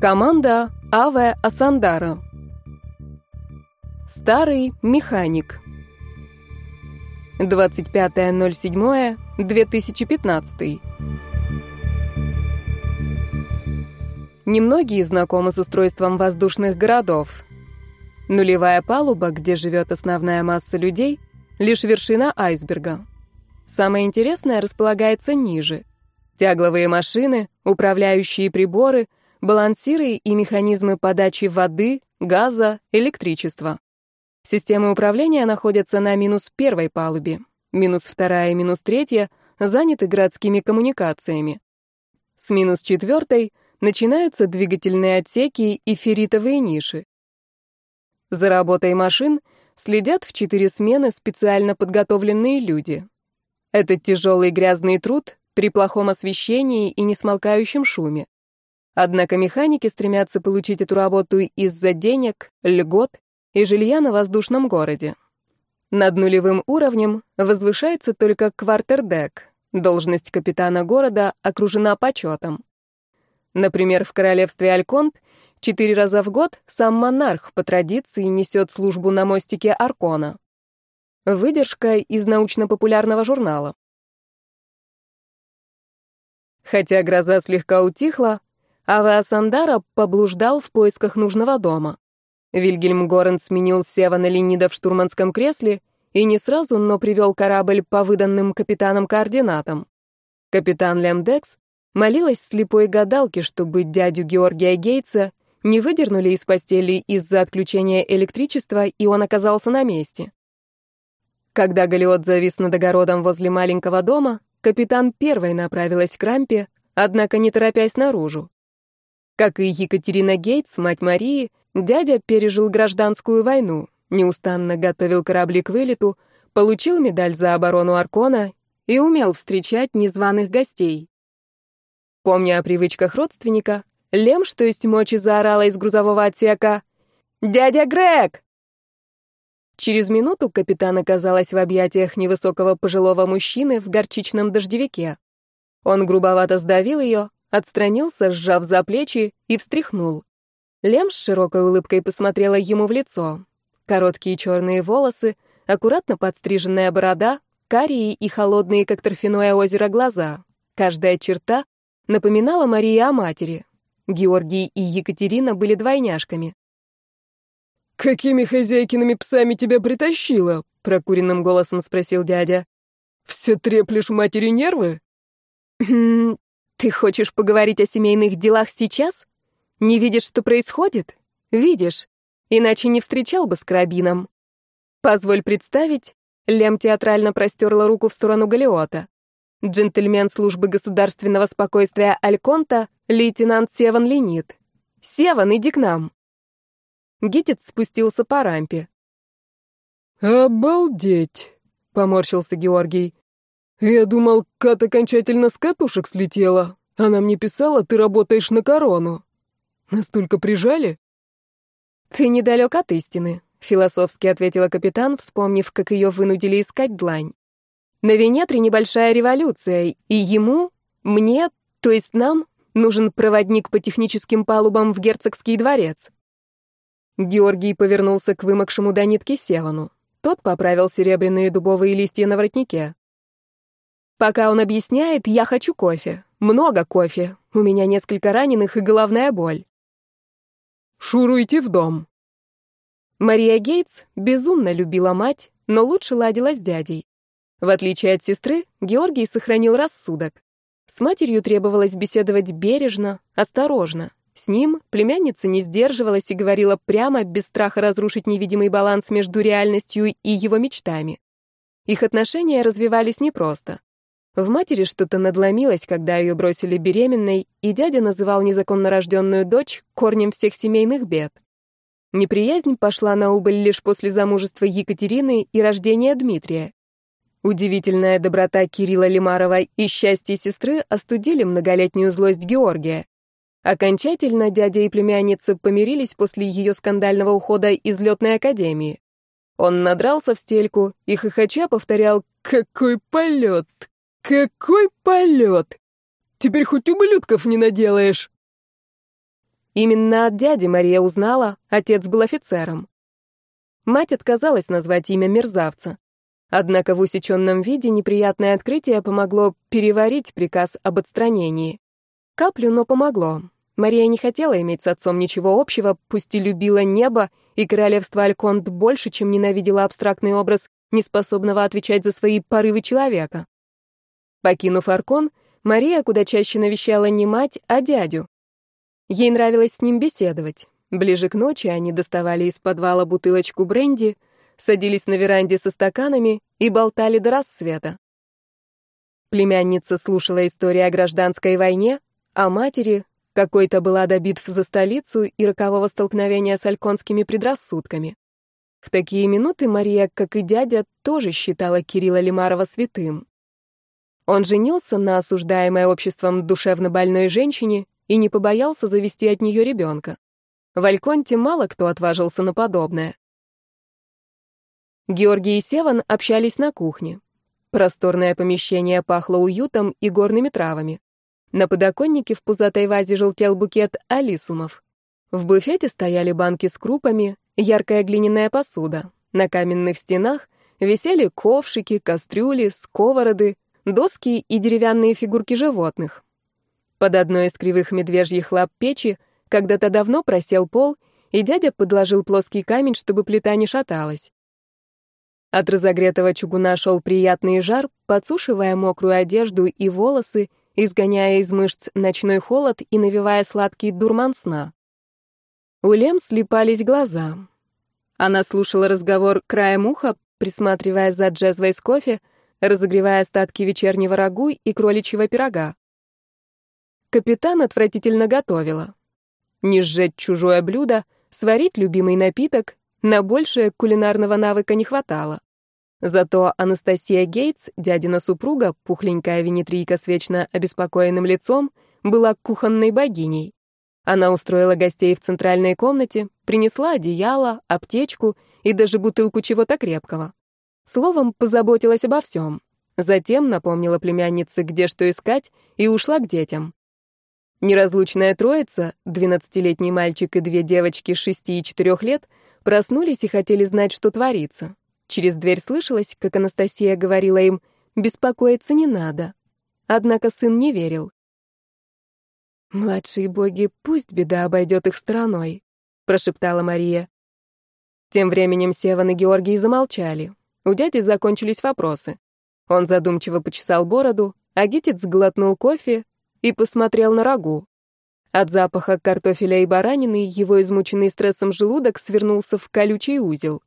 Команда Аве Асандара. Старый механик. 25.07.2015. Немногие знакомы с устройством воздушных городов. Нулевая палуба, где живет основная масса людей, лишь вершина айсберга. Самое интересное располагается ниже. Тягловые машины, управляющие приборы, балансиры и механизмы подачи воды, газа, электричества. Системы управления находятся на минус первой палубе. Минус вторая и минус третья заняты городскими коммуникациями. С минус четвертой начинаются двигательные отсеки и ферритовые ниши. За работой машин следят в четыре смены специально подготовленные люди. Это тяжелый грязный труд при плохом освещении и несмолкающем шуме. Однако механики стремятся получить эту работу из-за денег, льгот и жилья на воздушном городе. Над нулевым уровнем возвышается только квартердек. Должность капитана города окружена почетом. Например, в королевстве Альконт четыре раза в год сам монарх по традиции несет службу на мостике Аркона. Выдержка из научно-популярного журнала. Хотя гроза слегка утихла, Ава Сандара поблуждал в поисках нужного дома. Вильгельм Горен сменил Севана Ленида в штурманском кресле и не сразу, но привел корабль по выданным капитаном координатам. Капитан Лемдекс молилась слепой гадалке, чтобы дядю Георгия Гейтса не выдернули из постели из-за отключения электричества, и он оказался на месте. Когда Галиот завис над огородом возле маленького дома, капитан первой направилась к рампе, однако не торопясь наружу. Как и Екатерина Гейтс, мать Марии, дядя пережил гражданскую войну, неустанно готовил корабли к вылету, получил медаль за оборону Аркона и умел встречать незваных гостей. Помня о привычках родственника, Лем, что есть мочи, заорала из грузового отсека «Дядя Грег!» Через минуту капитан оказалась в объятиях невысокого пожилого мужчины в горчичном дождевике. Он грубовато сдавил ее, отстранился, сжав за плечи и встряхнул. Лем с широкой улыбкой посмотрела ему в лицо. Короткие черные волосы, аккуратно подстриженная борода, карие и холодные, как торфяное озеро, глаза. Каждая черта напоминала Марии о матери. Георгий и Екатерина были двойняшками. «Какими хозяйкиными псами тебя притащила?» — прокуренным голосом спросил дядя. «Все треплешь матери нервы?» «Хм, «Ты хочешь поговорить о семейных делах сейчас? Не видишь, что происходит? Видишь, иначе не встречал бы с карабином. Позволь представить, Лем театрально простерла руку в сторону Галиота. Джентльмен службы государственного спокойствия Альконта, лейтенант Севан Ленит. Севан, иди к нам. Гитец спустился по рампе. «Обалдеть!» — поморщился Георгий. «Я думал, Кат окончательно с катушек слетела. Она мне писала, ты работаешь на корону. Настолько прижали?» «Ты недалек от истины», — философски ответила капитан, вспомнив, как ее вынудили искать длань. «На Венетре небольшая революция, и ему, мне, то есть нам, нужен проводник по техническим палубам в герцогский дворец. Георгий повернулся к вымокшему до нитки Севану. Тот поправил серебряные дубовые листья на воротнике. Пока он объясняет, я хочу кофе. Много кофе. У меня несколько раненых и головная боль. Шуруйте в дом. Мария Гейтс безумно любила мать, но лучше ладила с дядей. В отличие от сестры, Георгий сохранил рассудок. С матерью требовалось беседовать бережно, осторожно. С ним племянница не сдерживалась и говорила прямо, без страха разрушить невидимый баланс между реальностью и его мечтами. Их отношения развивались непросто. В матери что-то надломилось, когда ее бросили беременной, и дядя называл незаконно рожденную дочь корнем всех семейных бед. Неприязнь пошла на убыль лишь после замужества Екатерины и рождения Дмитрия. Удивительная доброта Кирилла Лимарова и счастье сестры остудили многолетнюю злость Георгия. Окончательно дядя и племянница помирились после ее скандального ухода из летной академии. Он надрался в стельку и хохоча повторял «Какой полет! Какой полет! Теперь хоть ублюдков не наделаешь!» Именно от дяди Мария узнала, отец был офицером. Мать отказалась назвать имя мерзавца. Однако в усеченном виде неприятное открытие помогло переварить приказ об отстранении. Каплю, но помогло. Мария не хотела иметь с отцом ничего общего, пусть и любила небо и королевство Альконт больше, чем ненавидела абстрактный образ неспособного отвечать за свои порывы человека. Покинув Аркон, Мария куда чаще навещала не мать, а дядю. Ей нравилось с ним беседовать. Ближе к ночи они доставали из подвала бутылочку бренди — садились на веранде со стаканами и болтали до рассвета. Племянница слушала истории о гражданской войне, о матери, какой-то была до битв за столицу и рокового столкновения с альконскими предрассудками. В такие минуты Мария, как и дядя, тоже считала Кирилла Лимарова святым. Он женился на осуждаемой обществом душевно больной женщине и не побоялся завести от нее ребенка. В Альконте мало кто отважился на подобное. Георгий и Севан общались на кухне. Просторное помещение пахло уютом и горными травами. На подоконнике в пузатой вазе желтел букет алисумов. В буфете стояли банки с крупами, яркая глиняная посуда. На каменных стенах висели ковшики, кастрюли, сковороды, доски и деревянные фигурки животных. Под одной из кривых медвежьих лап печи когда-то давно просел пол, и дядя подложил плоский камень, чтобы плита не шаталась. От разогретого чугуна шел приятный жар, подсушивая мокрую одежду и волосы, изгоняя из мышц ночной холод и навевая сладкий дурман сна. У Лем слепались глаза. Она слушала разговор краем уха, присматривая за джезвой с кофе, разогревая остатки вечернего рагу и кроличьего пирога. Капитан отвратительно готовила. Не сжечь чужое блюдо, сварить любимый напиток, на большее кулинарного навыка не хватало. Зато Анастасия Гейтс, дядина супруга, пухленькая венетрийка с вечно обеспокоенным лицом, была кухонной богиней. Она устроила гостей в центральной комнате, принесла одеяло, аптечку и даже бутылку чего-то крепкого. Словом, позаботилась обо всем. Затем напомнила племяннице, где что искать, и ушла к детям. Неразлучная троица, 12-летний мальчик и две девочки 6 и 4 лет, Проснулись и хотели знать, что творится. Через дверь слышалось, как Анастасия говорила им «беспокоиться не надо». Однако сын не верил. «Младшие боги, пусть беда обойдет их стороной», — прошептала Мария. Тем временем Севан и Георгий замолчали. У дяди закончились вопросы. Он задумчиво почесал бороду, а Гитец сглотнул кофе и посмотрел на рагу. От запаха картофеля и баранины его измученный стрессом желудок свернулся в колючий узел.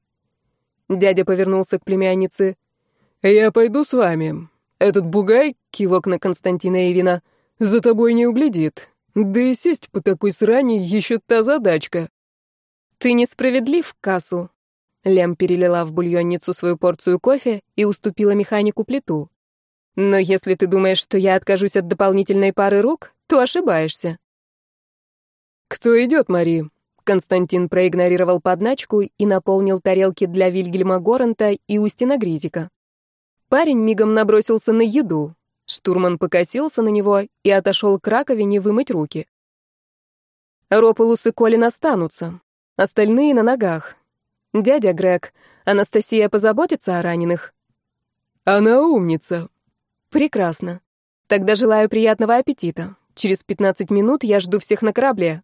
Дядя повернулся к племяннице. «Я пойду с вами. Этот бугай, кивок на Константина Ивина, за тобой не углядит. Да и сесть по такой срани еще та задачка». «Ты несправедлив, Кассу». Лем перелила в бульонницу свою порцию кофе и уступила механику плиту. «Но если ты думаешь, что я откажусь от дополнительной пары рук, то ошибаешься». «Кто идет, Мари?» Константин проигнорировал подначку и наполнил тарелки для Вильгельма Горанта и Устина Гризика. Парень мигом набросился на еду. Штурман покосился на него и отошел к раковине вымыть руки. Ропулус и Колин останутся. Остальные на ногах. Дядя Грег, Анастасия позаботится о раненых? Она умница. Прекрасно. Тогда желаю приятного аппетита. Через 15 минут я жду всех на корабле.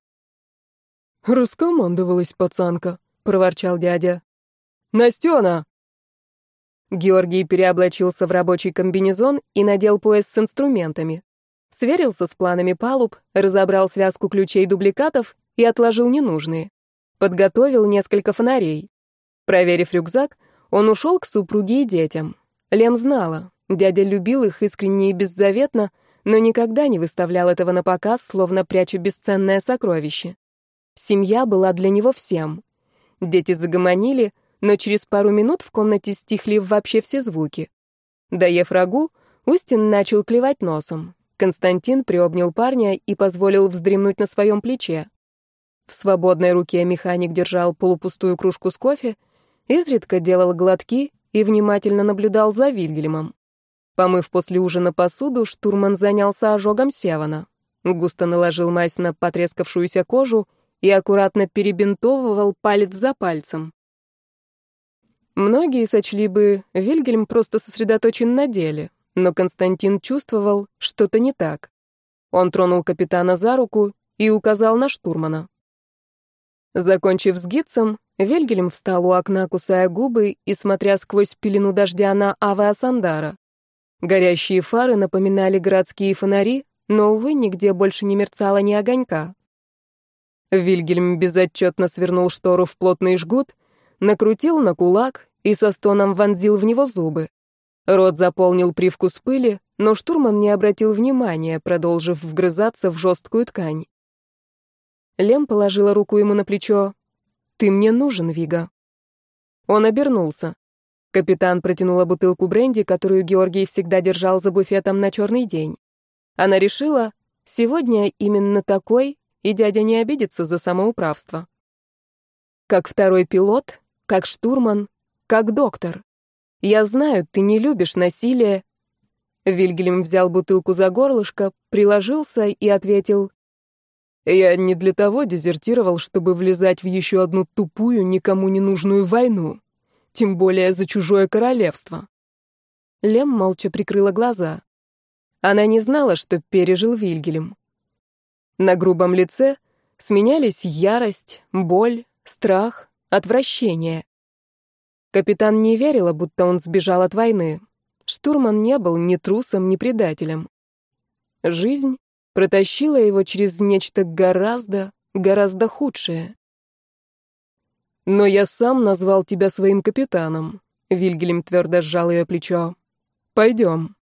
«Раскомандовалась пацанка», — проворчал дядя. «Настена!» Георгий переоблачился в рабочий комбинезон и надел пояс с инструментами. Сверился с планами палуб, разобрал связку ключей-дубликатов и отложил ненужные. Подготовил несколько фонарей. Проверив рюкзак, он ушел к супруге и детям. Лем знала, дядя любил их искренне и беззаветно, но никогда не выставлял этого на показ, словно пряча бесценное сокровище. Семья была для него всем. Дети загомонили, но через пару минут в комнате стихли вообще все звуки. Доев рагу, Устин начал клевать носом. Константин приобнял парня и позволил вздремнуть на своем плече. В свободной руке механик держал полупустую кружку с кофе, изредка делал глотки и внимательно наблюдал за Вильгельмом. Помыв после ужина посуду, штурман занялся ожогом Севана. густо наложил мазь на потрескавшуюся кожу и аккуратно перебинтовывал палец за пальцем. Многие сочли бы, Вильгельм просто сосредоточен на деле, но Константин чувствовал, что-то не так. Он тронул капитана за руку и указал на штурмана. Закончив с гидцем, Вильгельм встал у окна, кусая губы и смотря сквозь пелену дождя на Авеа Сандара. Горящие фары напоминали городские фонари, но, увы, нигде больше не мерцало ни огонька. Вильгельм безотчетно свернул штору в плотный жгут, накрутил на кулак и со стоном вонзил в него зубы. Рот заполнил привкус пыли, но штурман не обратил внимания, продолжив вгрызаться в жесткую ткань. Лем положила руку ему на плечо. «Ты мне нужен, Вига». Он обернулся. Капитан протянула бутылку бренди, которую Георгий всегда держал за буфетом на черный день. Она решила, сегодня именно такой, и дядя не обидится за самоуправство. Как второй пилот, как штурман, как доктор. Я знаю, ты не любишь насилие. Вильгельм взял бутылку за горлышко, приложился и ответил, я не для того дезертировал, чтобы влезать в еще одну тупую, никому не нужную войну, тем более за чужое королевство. Лем молча прикрыла глаза. Она не знала, что пережил Вильгельм. На грубом лице сменялись ярость, боль, страх, отвращение. Капитан не верила, будто он сбежал от войны. Штурман не был ни трусом, ни предателем. Жизнь протащила его через нечто гораздо, гораздо худшее. «Но я сам назвал тебя своим капитаном», — Вильгельм твердо сжал ее плечо. «Пойдем».